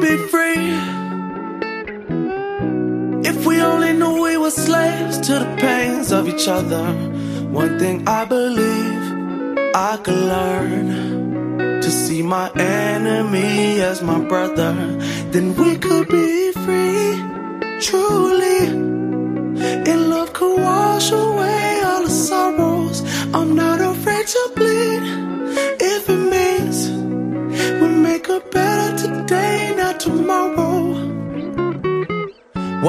be free. If we only knew we were slaves to the pains of each other. One thing I believe I could learn to see my enemy as my brother. Then we could be free, truly. And love could wash away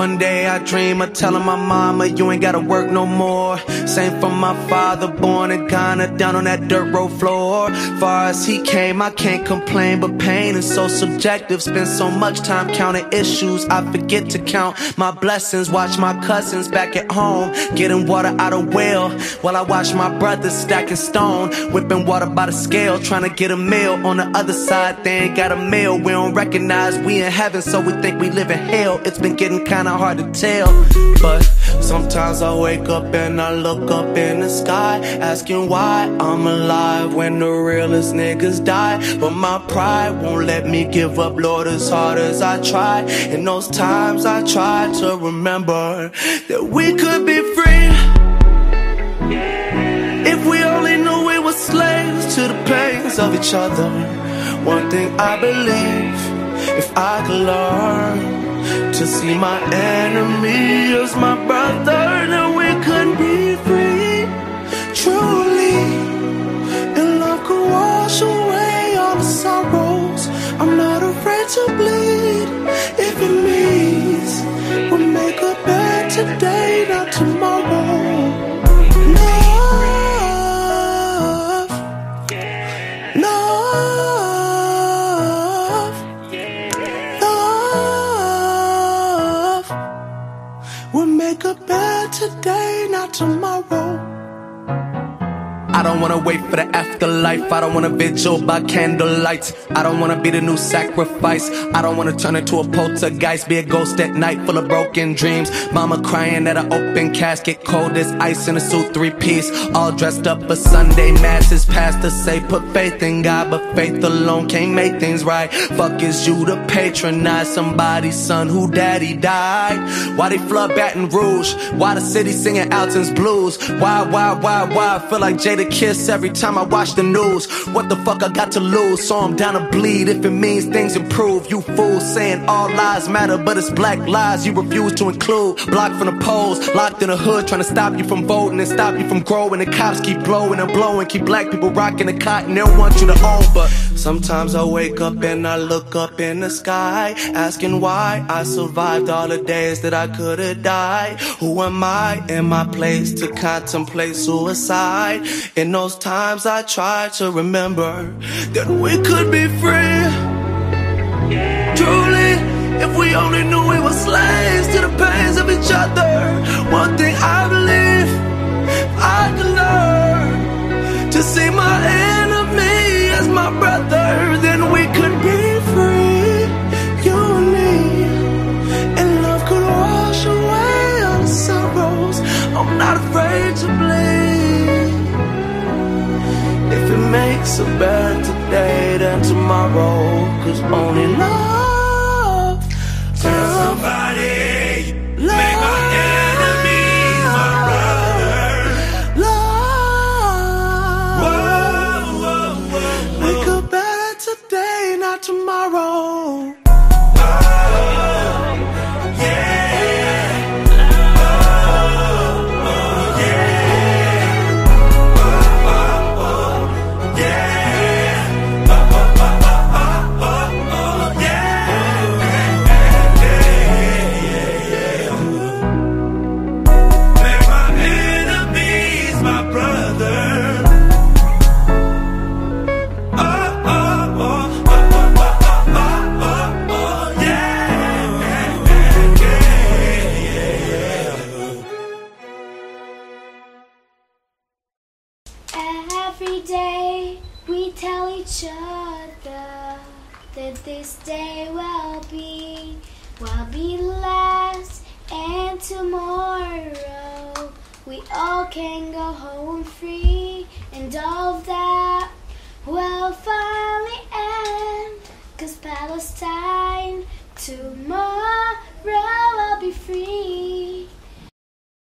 One day I dream of telling my mama you ain't gotta work no more. Same from my father, born in Ghana, down on that dirt road floor. Far as he came, I can't complain, but pain is so subjective. Spend so much time counting issues, I forget to count my blessings. Watch my cousins back at home, getting water out of well, while I watch my brothers stacking stone, whipping water by the scale, trying to get a meal. On the other side, they ain't got a meal. We don't recognize we in heaven, so we think we live in hell. It's been getting kinda hard to tell, but sometimes I wake up and I look up in the sky, asking why I'm alive when the realest niggas die. But my pride won't let me give up, Lord, as hard as I try. In those times, I try to remember that we could be free. If we only knew we were slaves to the pains of each other. One thing I believe, if I could learn to see my enemy as my brother, then we could be free, truly. And love could wash away all the sorrows. I'm not afraid to bleed if it means we'll make a bed today, not tomorrow. better day, not tomorrow. I don't wanna wait for the afterlife. I don't wanna vigil by candlelight. I don't wanna be the new sacrifice. I don't wanna turn into a poltergeist, be a ghost at night full of broken dreams. Mama crying at an open casket, cold as ice in a suit, three piece. All dressed up for Sunday masses. Pastor say put faith in God, but faith alone can't make things right. Fuck is you to patronize somebody's son who daddy died? Why they flood Baton Rouge? Why the city singing Alton's blues? Why, why, why, why? I feel like Jada Kiss every time I watch the news. What the fuck I got to lose? So I'm down to bleed if it means things improve. You fools saying all lives matter, but it's black lives you refuse to include. Blocked from the polls, locked in the hood, trying to stop you from voting and stop you from growing. The cops keep blowing and blowing, keep black people rocking the cotton. They want you to own, but sometimes I wake up and I look up in the sky, asking why I survived all the days that I could have died. Who am I in my place to contemplate suicide? In those times I try to remember that we could be free. Truly, if we only knew we were slaves to the pains of each other. One thing I believe I could learn to see my enemy as my brother, then we could be free. You and love could wash away all the sorrows. I'm not afraid to bleed. If it makes a better today than tomorrow, cause only love. Every day we tell each other that this day will be, will be last, and tomorrow. We all can go home free, and all that